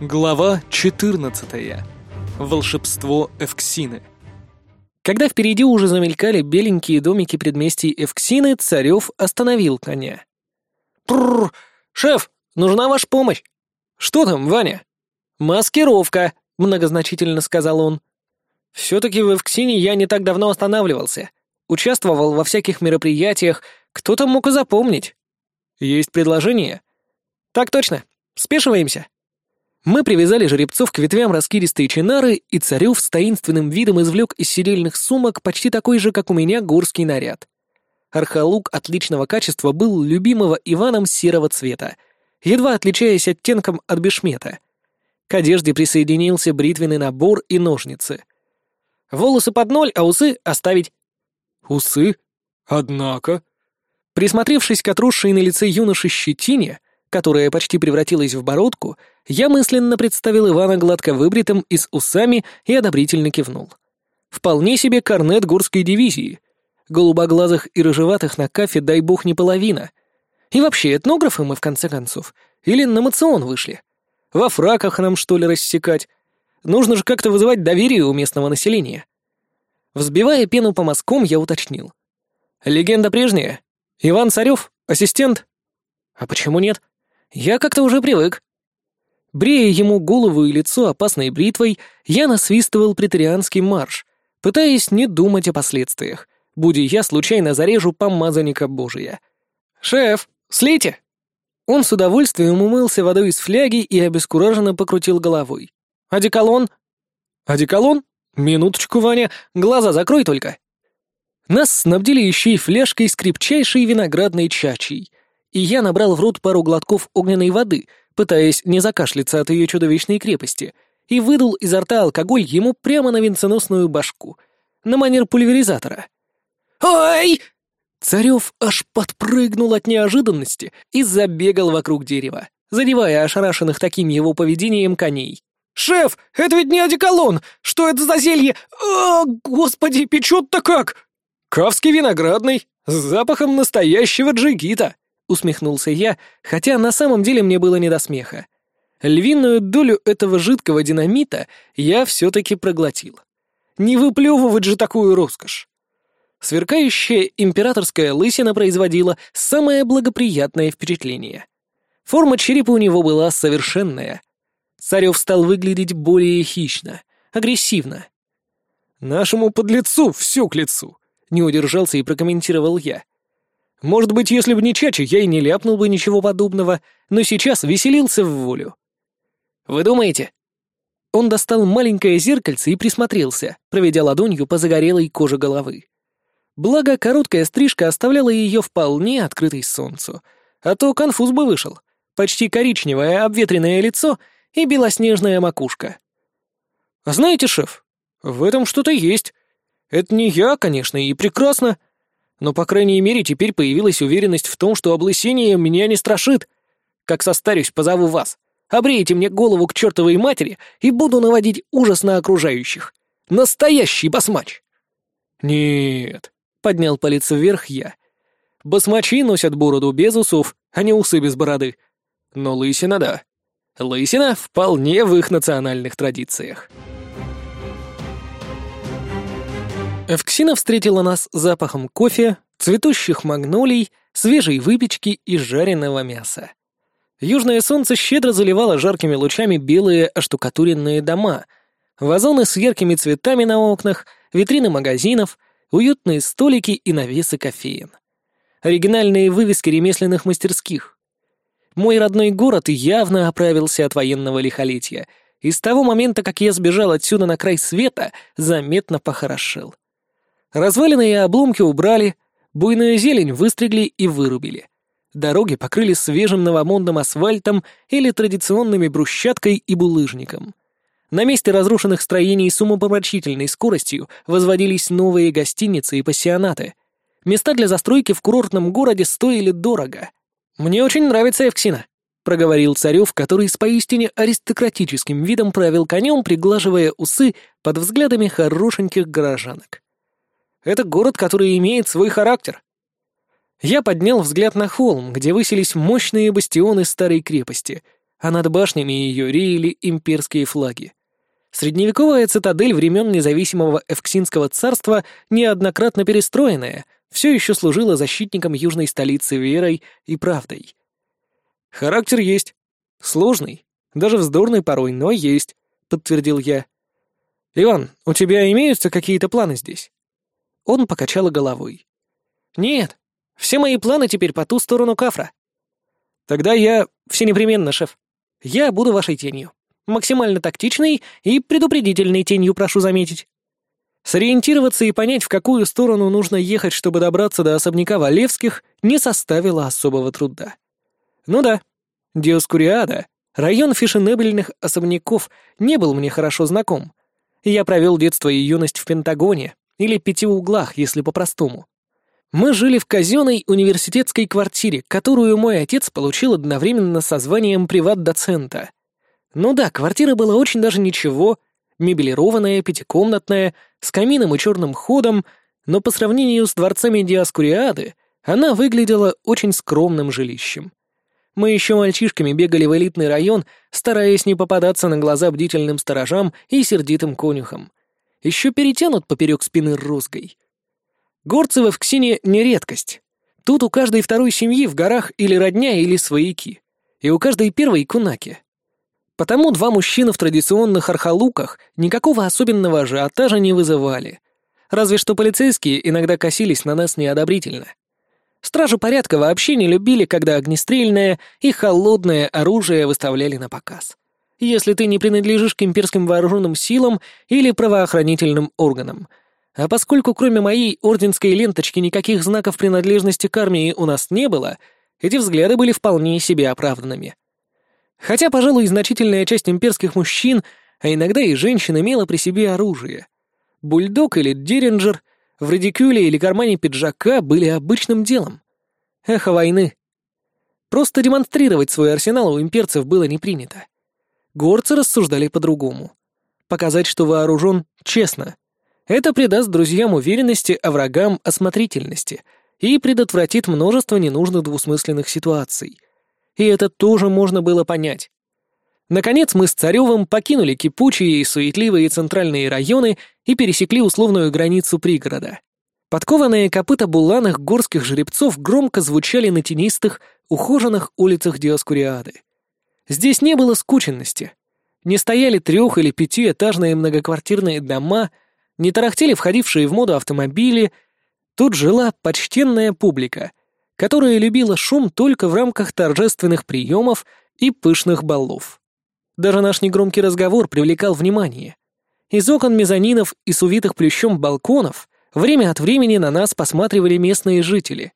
Глава 14. Волшебство Эвксины. Когда впереди уже замелькали беленькие домики предместий Эвксины, Царев остановил коня. «Прррр! Шеф, нужна ваша помощь!» «Что там, Ваня?» «Маскировка!» — многозначительно сказал он. «Все-таки в Эвксине я не так давно останавливался. Участвовал во всяких мероприятиях, кто-то мог и запомнить. Есть предложение?» «Так точно. Спешиваемся!» Мы привязали жеребцов к ветвям раскидистой чинары, и Царев с таинственным видом извлек из сидельных сумок почти такой же, как у меня, горский наряд. Архалук отличного качества был любимого Иваном серого цвета, едва отличаясь оттенком от бешмета. К одежде присоединился бритвенный набор и ножницы. Волосы под ноль, а усы оставить. Усы? Однако... Присмотревшись к отросшей на лице юноши щетине, которая почти превратилась в бородку, я мысленно представил Ивана гладко выбритым и с усами и одобрительно кивнул. Вполне себе корнет горской дивизии. Голубоглазых и рыжеватых на кафе, дай бог, не половина. И вообще, этнографы мы, в конце концов. Или на мацион вышли. Во фраках нам, что ли, рассекать? Нужно же как-то вызывать доверие у местного населения. Взбивая пену по мазкам, я уточнил. Легенда прежняя? Иван Царев? Ассистент? А почему нет? Я как-то уже привык. Брея ему голову и лицо опасной бритвой, я насвистывал претарианский марш, пытаясь не думать о последствиях, будь я случайно зарежу помазанника Божия. «Шеф, слейте!» Он с удовольствием умылся водой из фляги и обескураженно покрутил головой. «Одеколон?» «Одеколон? Минуточку, Ваня, глаза закрой только!» Нас снабдили еще и фляжкой с крепчайшей виноградной чачей, и я набрал в рот пару глотков огненной воды, пытаясь не закашляться от ее чудовищной крепости, и выдул изо рта алкоголь ему прямо на венценосную башку, на манер пульверизатора. «Ой!» Царев аж подпрыгнул от неожиданности и забегал вокруг дерева, задевая ошарашенных таким его поведением коней. «Шеф, это ведь не одеколон! Что это за зелье? О, господи, печет-то как!» «Кавский виноградный, с запахом настоящего джигита!» — усмехнулся я, хотя на самом деле мне было не до смеха. Львиную долю этого жидкого динамита я все-таки проглотил. Не выплевывать же такую роскошь. Сверкающая императорская лысина производила самое благоприятное впечатление. Форма черепа у него была совершенная. Царев стал выглядеть более хищно, агрессивно. «Нашему подлецу все к лицу», — не удержался и прокомментировал я. Может быть, если бы не Чача, я и не ляпнул бы ничего подобного, но сейчас веселился в волю. Вы думаете? Он достал маленькое зеркальце и присмотрелся, проведя ладонью по загорелой коже головы. Благо, короткая стрижка оставляла ее вполне открытой солнцу, а то конфуз бы вышел. Почти коричневое обветренное лицо и белоснежная макушка. «Знаете, шеф, в этом что-то есть. Это не я, конечно, и прекрасно, но, по крайней мере, теперь появилась уверенность в том, что облысение меня не страшит. Как состарюсь, позову вас. Обрейте мне голову к чертовой матери и буду наводить ужас на окружающих. Настоящий басмач!» «Нет», — поднял палец вверх я. «Басмачи носят бороду без усов, а не усы без бороды. Но лысина — да. Лысина вполне в их национальных традициях». Эвксина встретила нас запахом кофе, цветущих магнолий, свежей выпечки и жареного мяса. Южное солнце щедро заливало жаркими лучами белые оштукатуренные дома, вазоны с яркими цветами на окнах, витрины магазинов, уютные столики и навесы кофеин. Оригинальные вывески ремесленных мастерских. Мой родной город явно оправился от военного лихолетия, и с того момента, как я сбежал отсюда на край света, заметно похорошел. Развалины и обломки убрали, буйную зелень выстригли и вырубили. Дороги покрыли свежим новомодным асфальтом или традиционными брусчаткой и булыжником. На месте разрушенных строений с умопомрачительной скоростью возводились новые гостиницы и пассионаты. Места для застройки в курортном городе стоили дорого. «Мне очень нравится Эвксина», — проговорил Царев, который с поистине аристократическим видом правил конем, приглаживая усы под взглядами хорошеньких горожанок. Это город, который имеет свой характер. Я поднял взгляд на холм, где высились мощные бастионы старой крепости, а над башнями ее реяли имперские флаги. Средневековая цитадель времен независимого Эвксинского царства, неоднократно перестроенная, все еще служила защитником южной столицы верой и правдой. «Характер есть. Сложный, даже вздорный порой, но есть», — подтвердил я. «Иван, у тебя имеются какие-то планы здесь?» Он покачал головой. «Нет, все мои планы теперь по ту сторону кафра». «Тогда я все непременно, шеф. Я буду вашей тенью. Максимально тактичной и предупредительной тенью, прошу заметить. Сориентироваться и понять, в какую сторону нужно ехать, чтобы добраться до особняка Валевских, не составило особого труда. Ну да, Диоскуриада, район фешенебельных особняков, не был мне хорошо знаком. Я провел детство и юность в Пентагоне, или Пяти углах, если по-простому. Мы жили в казенной университетской квартире, которую мой отец получил одновременно со званием приват-доцента. Ну да, квартира была очень даже ничего, мебелированная, пятикомнатная, с камином и черным ходом, но по сравнению с дворцами Диаскуриады она выглядела очень скромным жилищем. Мы еще мальчишками бегали в элитный район, стараясь не попадаться на глаза бдительным сторожам и сердитым конюхам. Еще перетянут поперек спины розгой. Горцы в Эвксине не редкость. Тут у каждой второй семьи в горах или родня, или свояки. И у каждой первой кунаки. Потому два мужчины в традиционных архалуках никакого особенного ажиотажа не вызывали. Разве что полицейские иногда косились на нас неодобрительно. Стражи порядка вообще не любили, когда огнестрельное и холодное оружие выставляли на показ. Если ты не принадлежишь к имперским вооруженным силам или правоохранительным органам. А поскольку кроме моей орденской ленточки никаких знаков принадлежности к армии у нас не было, эти взгляды были вполне себе оправданными. Хотя, пожалуй, значительная часть имперских мужчин, а иногда и женщин, имела при себе оружие. Бульдог или деринджер в радикюле или кармане пиджака были обычным делом. Эхо войны. Просто демонстрировать свой арсенал у имперцев было не принято. Горцы рассуждали по-другому. Показать, что вооружен, честно. Это придаст друзьям уверенности, а врагам — осмотрительности и предотвратит множество ненужных двусмысленных ситуаций — и это тоже можно было понять. Наконец мы с Царевым покинули кипучие и суетливые центральные районы и пересекли условную границу пригорода. Подкованные копыта буланых горских жеребцов громко звучали на тенистых, ухоженных улицах Диоскуриады. Здесь не было скученности. Не стояли трех- или пятиэтажные многоквартирные дома, не тарахтели входившие в моду автомобили. Тут жила почтенная публика, которая любила шум только в рамках торжественных приемов и пышных балов. Даже наш негромкий разговор привлекал внимание. Из окон мезонинов и с увитых плющом балконов время от времени на нас посматривали местные жители.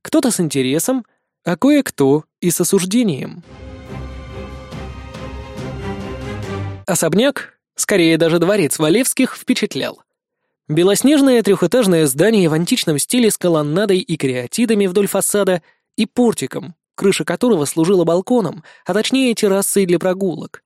Кто-то с интересом, а кое-кто и с осуждением. Особняк, скорее даже дворец Валевских, впечатлял. Белоснежное трехэтажное здание в античном стиле с колоннадой и креатидами вдоль фасада и портиком, крыша которого служила балконом, а точнее террасой для прогулок.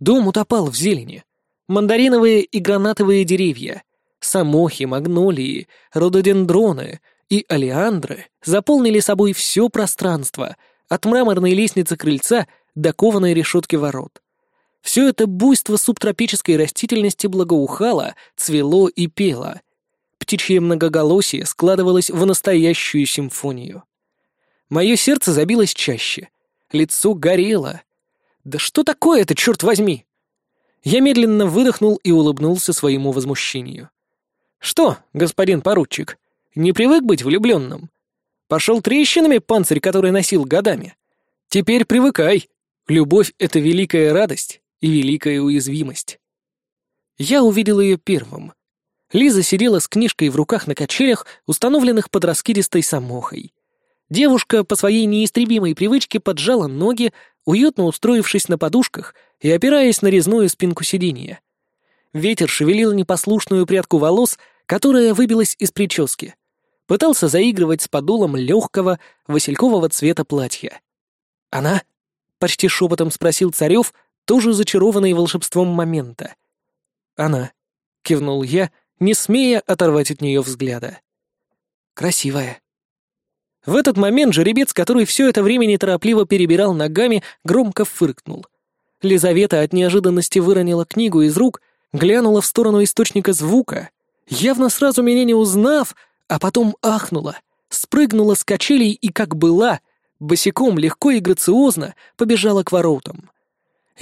Дом утопал в зелени. Мандариновые и гранатовые деревья, самохи, магнолии, рододендроны и алиандры заполнили собой все пространство, от мраморной лестницы крыльца до кованой решетки ворот. Все это буйство субтропической растительности благоухало, цвело и пело. Птичье многоголосие складывалось в настоящую симфонию. Мое сердце забилось чаще. Лицо горело. «Да что такое это, черт возьми?» Я медленно выдохнул и улыбнулся своему возмущению. «Что, господин поручик, не привык быть влюбленным? Пошел трещинами панцирь, который носил годами? Теперь привыкай. Любовь — это великая радость и великая уязвимость. Я увидел ее первым. Лиза сидела с книжкой в руках на качелях, установленных под раскидистой самохой. Девушка по своей неистребимой привычке поджала ноги, уютно устроившись на подушках и опираясь на резную спинку сиденья. Ветер шевелил непослушную прядку волос, которая выбилась из прически. Пытался заигрывать с подолом легкого василькового цвета платья. «Она?» — почти шепотом спросил Царев, тоже зачарованный волшебством момента. «Она», — кивнул я, не смея оторвать от нее взгляда. «Красивая». В этот момент жеребец, который все это время неторопливо перебирал ногами, громко фыркнул. Лизавета от неожиданности выронила книгу из рук, глянула в сторону источника звука, явно сразу меня не узнав, а потом ахнула, спрыгнула с качелей и, как была, босиком легко и грациозно побежала к воротам.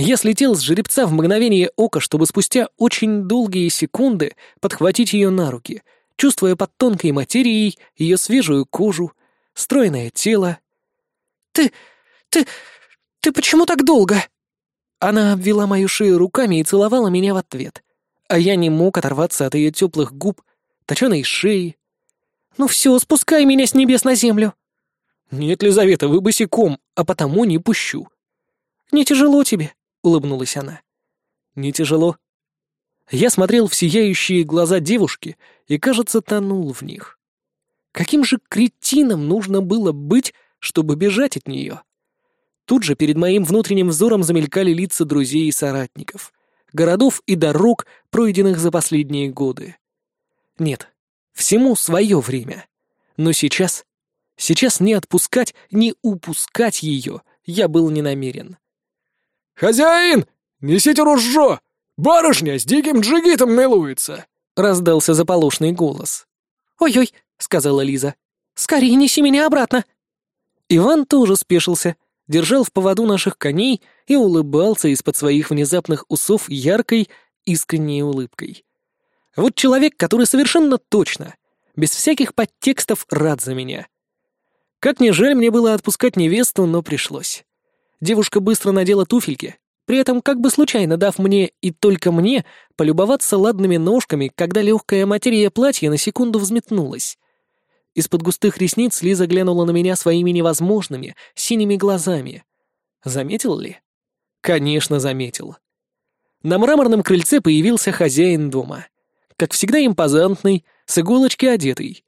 Я слетел с жеребца в мгновение ока, чтобы спустя очень долгие секунды подхватить ее на руки, чувствуя под тонкой материей ее свежую кожу, стройное тело. «Ты... ты... ты почему так долго?» Она обвела мою шею руками и целовала меня в ответ, а я не мог оторваться от ее теплых губ, точеной шеи. «Ну все, спускай меня с небес на землю!» «Нет, Лизавета, вы босиком, а потому не пущу». «Не тяжело тебе?» — улыбнулась она. «Не тяжело». Я смотрел в сияющие глаза девушки и, кажется, тонул в них. Каким же кретином нужно было быть, чтобы бежать от нее? Тут же перед моим внутренним взором замелькали лица друзей и соратников, городов и дорог, пройденных за последние годы. Нет, всему свое время. Но сейчас, сейчас не отпускать, не упускать ее я был не намерен. «Хозяин, несите ружье! Барышня с диким джигитом милуется!» — раздался заполошный голос. «Ой-ой!» — сказала Лиза. «Скорее неси меня обратно!» Иван тоже спешился, держал в поводу наших коней и улыбался из-под своих внезапных усов яркой, искренней улыбкой. Вот человек, который совершенно точно, без всяких подтекстов, рад за меня. Как ни жаль мне было отпускать невесту, но пришлось. Девушка быстро надела туфельки, при этом как бы случайно дав мне и только мне полюбоваться ладными ножками, когда легкая материя платья на секунду взметнулась. Из-под густых ресниц Лиза глянула на меня своими невозможными, синими глазами. Заметил ли? Конечно, заметил. На мраморном крыльце появился хозяин дома. Как всегда импозантный, с иголочки одетый.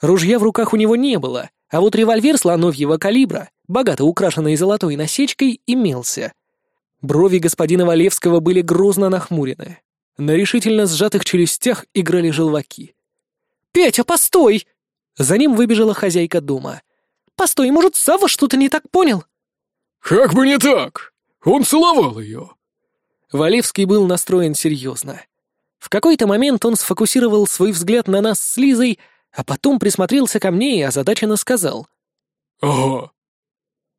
Ружья в руках у него не было, а вот револьвер слоновьего калибра, богато украшенный золотой насечкой, имелся. Брови господина Валевского были грозно нахмурены. На решительно сжатых челюстях играли желваки. «Петя, постой!» За ним выбежала хозяйка дома. «Постой, может, Савва что-то не так понял?» «Как бы не так! Он целовал ее!» Валевский был настроен серьезно. В какой-то момент он сфокусировал свой взгляд на нас с Лизой, а потом присмотрелся ко мне и озадаченно сказал. «Ага».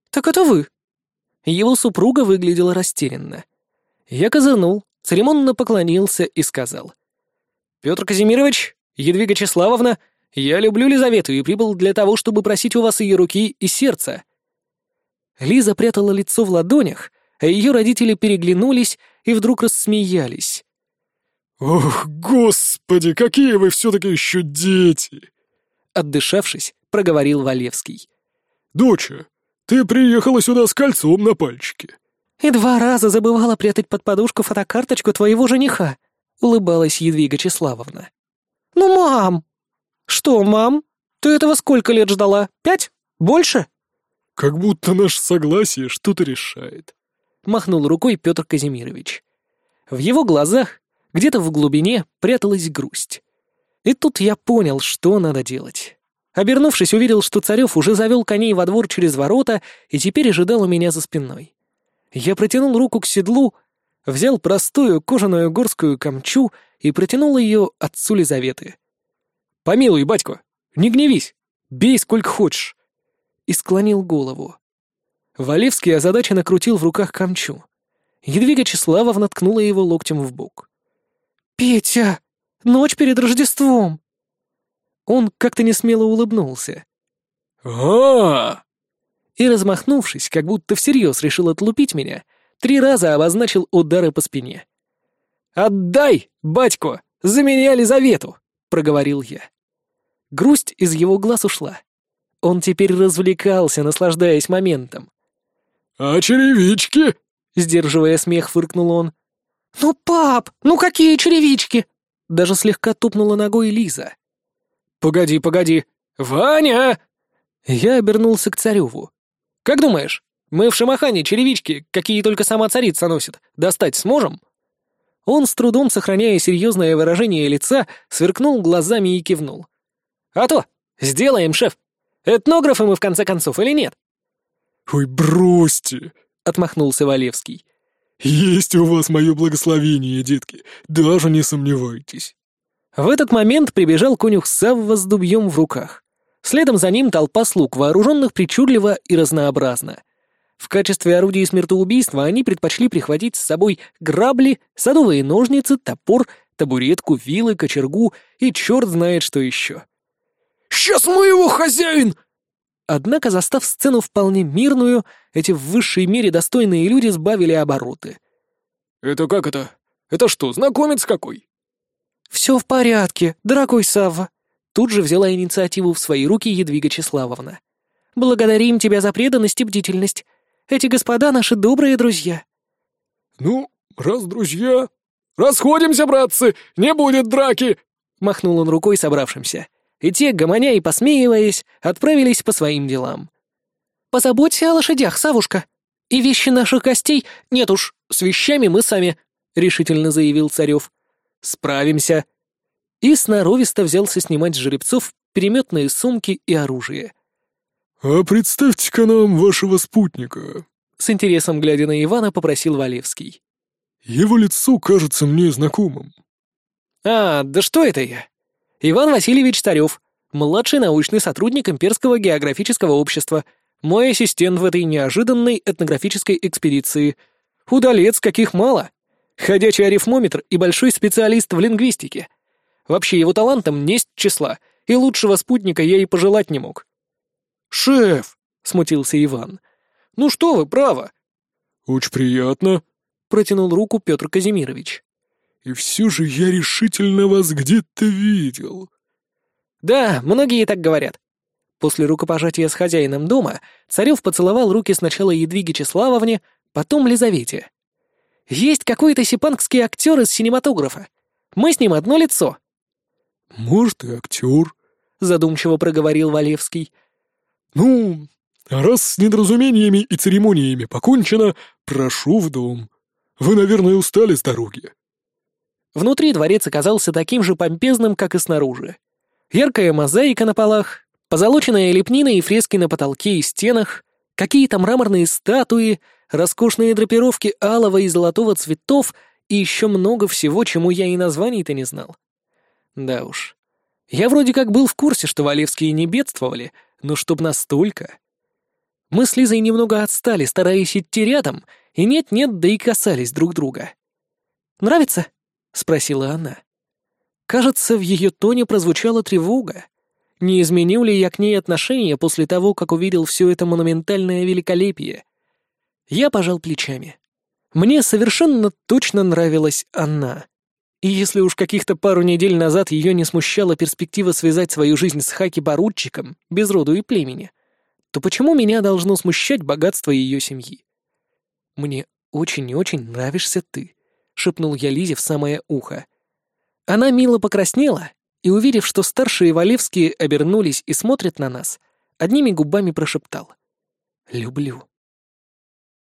«Так это вы?» Его супруга выглядела растерянно. Я козырнул, церемонно поклонился и сказал. «Петр Казимирович, Едвига Чеславовна, я люблю Лизавету и прибыл для того, чтобы просить у вас ее руки и сердца». Лиза прятала лицо в ладонях, а ее родители переглянулись и вдруг рассмеялись. «Ох, господи, какие вы все-таки еще дети!» Отдышавшись, проговорил Валевский. «Доча, ты приехала сюда с кольцом на пальчике». «И два раза забывала прятать под подушку фотокарточку твоего жениха», — улыбалась Едвига Чеславовна. «Ну, мам!» «Что, мам? Ты этого сколько лет ждала? Пять? Больше?» «Как будто наше согласие что-то решает», — махнул рукой Петр Казимирович. В его глазах, где-то в глубине, пряталась грусть. И тут я понял, что надо делать. Обернувшись, увидел, что Царев уже завел коней во двор через ворота и теперь ожидал у меня за спиной. Я протянул руку к седлу, взял простую кожаную горскую камчу и протянул ее отцу Лизаветы. «Помилуй, батько, не гневись, бей сколько хочешь!» И склонил голову. Валевский озадаченно крутил в руках камчу. Едвига Чеславовна ткнула его локтем в бок. «Петя, ночь перед Рождеством!» Он как-то несмело улыбнулся. а И, размахнувшись, как будто всерьез решил отлупить меня, три раза обозначил удары по спине. «Отдай, батько, за меня Лизавету!» — проговорил я. Грусть из его глаз ушла. Он теперь развлекался, наслаждаясь моментом. «А черевички?» — сдерживая смех, фыркнул он. «Ну, пап, ну какие черевички?» Даже слегка тупнула ногой Лиза. «Погоди, погоди! Ваня!» Я обернулся к Цареву. «Как думаешь, мы в Шамахане черевички, какие только сама царица носит, достать сможем?» Он, с трудом сохраняя серьезное выражение лица, сверкнул глазами и кивнул. «А то! Сделаем, шеф! Этнографы мы, в конце концов, или нет?» «Ой, бросьте!» — отмахнулся Валевский. «Есть у вас мое благословение, детки, даже не сомневайтесь». В этот момент прибежал конюх Савва с дубьем в руках. Следом за ним толпа слуг, вооруженных причудливо и разнообразно. В качестве орудий смертоубийства они предпочли прихватить с собой грабли, садовые ножницы, топор, табуретку, вилы, кочергу и черт знает что еще. «Сейчас мы его, хозяин!» Однако, застав сцену вполне мирную, эти в высшей мере достойные люди сбавили обороты. «Это как это? Это что, знакомец какой?» «Все в порядке, дорогой Савва», — тут же взяла инициативу в свои руки Едвига Числавовна. «Благодарим тебя за преданность и бдительность. Эти господа наши добрые друзья». «Ну, раз друзья, расходимся, братцы, не будет драки!» — махнул он рукой собравшимся. И те, гомоня и посмеиваясь, отправились по своим делам. «Позаботься о лошадях, Савушка. И вещи наших гостей... Нет уж, с вещами мы сами», — решительно заявил Царев. Справимся!» И сноровисто взялся снимать с жеребцов переметные сумки и оружие. «А представьте-ка нам вашего спутника», — с интересом глядя на Ивана попросил Валевский. «Его лицо кажется мне знакомым». «А, да что это я? Иван Васильевич Царев, младший научный сотрудник Имперского географического общества, мой ассистент в этой неожиданной этнографической экспедиции. Удалец, каких мало. Ходячий арифмометр и большой специалист в лингвистике. Вообще его талантом несть числа, и лучшего спутника я и пожелать не мог. «Шеф!» — смутился Иван. «Ну что вы, право!» «Очень приятно!» — протянул руку Петр Казимирович. «И все же я решительно вас где-то видел». «Да, многие так говорят». После рукопожатия с хозяином дома Царев поцеловал руки сначала Едвиге Числавовне, потом Лизавете. Есть какой-то сипангский актер из синематографа. Мы с ним одно лицо». «Может, и актер», — задумчиво проговорил Валевский. «Ну, раз с недоразумениями и церемониями покончено, прошу в дом. Вы, наверное, устали с дороги». Внутри дворец оказался таким же помпезным, как и снаружи. Яркая мозаика на полах, позолоченная лепнина и фрески на потолке и стенах, какие-то мраморные статуи, роскошные драпировки алого и золотого цветов и еще много всего, чему я и названий-то не знал. Да уж. Я вроде как был в курсе, что Валевские не бедствовали, но чтоб настолько. Мы с Лизой немного отстали, стараясь идти рядом, и нет-нет, да и касались друг друга. «Нравится?» — спросила она. Кажется, в ее тоне прозвучала тревога. Не изменил ли я к ней отношения после того, как увидел все это монументальное великолепие? Я пожал плечами. Мне совершенно точно нравилась она. И если уж каких-то пару недель назад ее не смущала перспектива связать свою жизнь с Хаки-поручиком, без роду и племени, то почему меня должно смущать богатство ее семьи? «Мне очень и очень нравишься ты», — шепнул я Лизе в самое ухо. Она мило покраснела и, увидев, что старшие Валевские обернулись и смотрят на нас, одними губами прошептал «Люблю».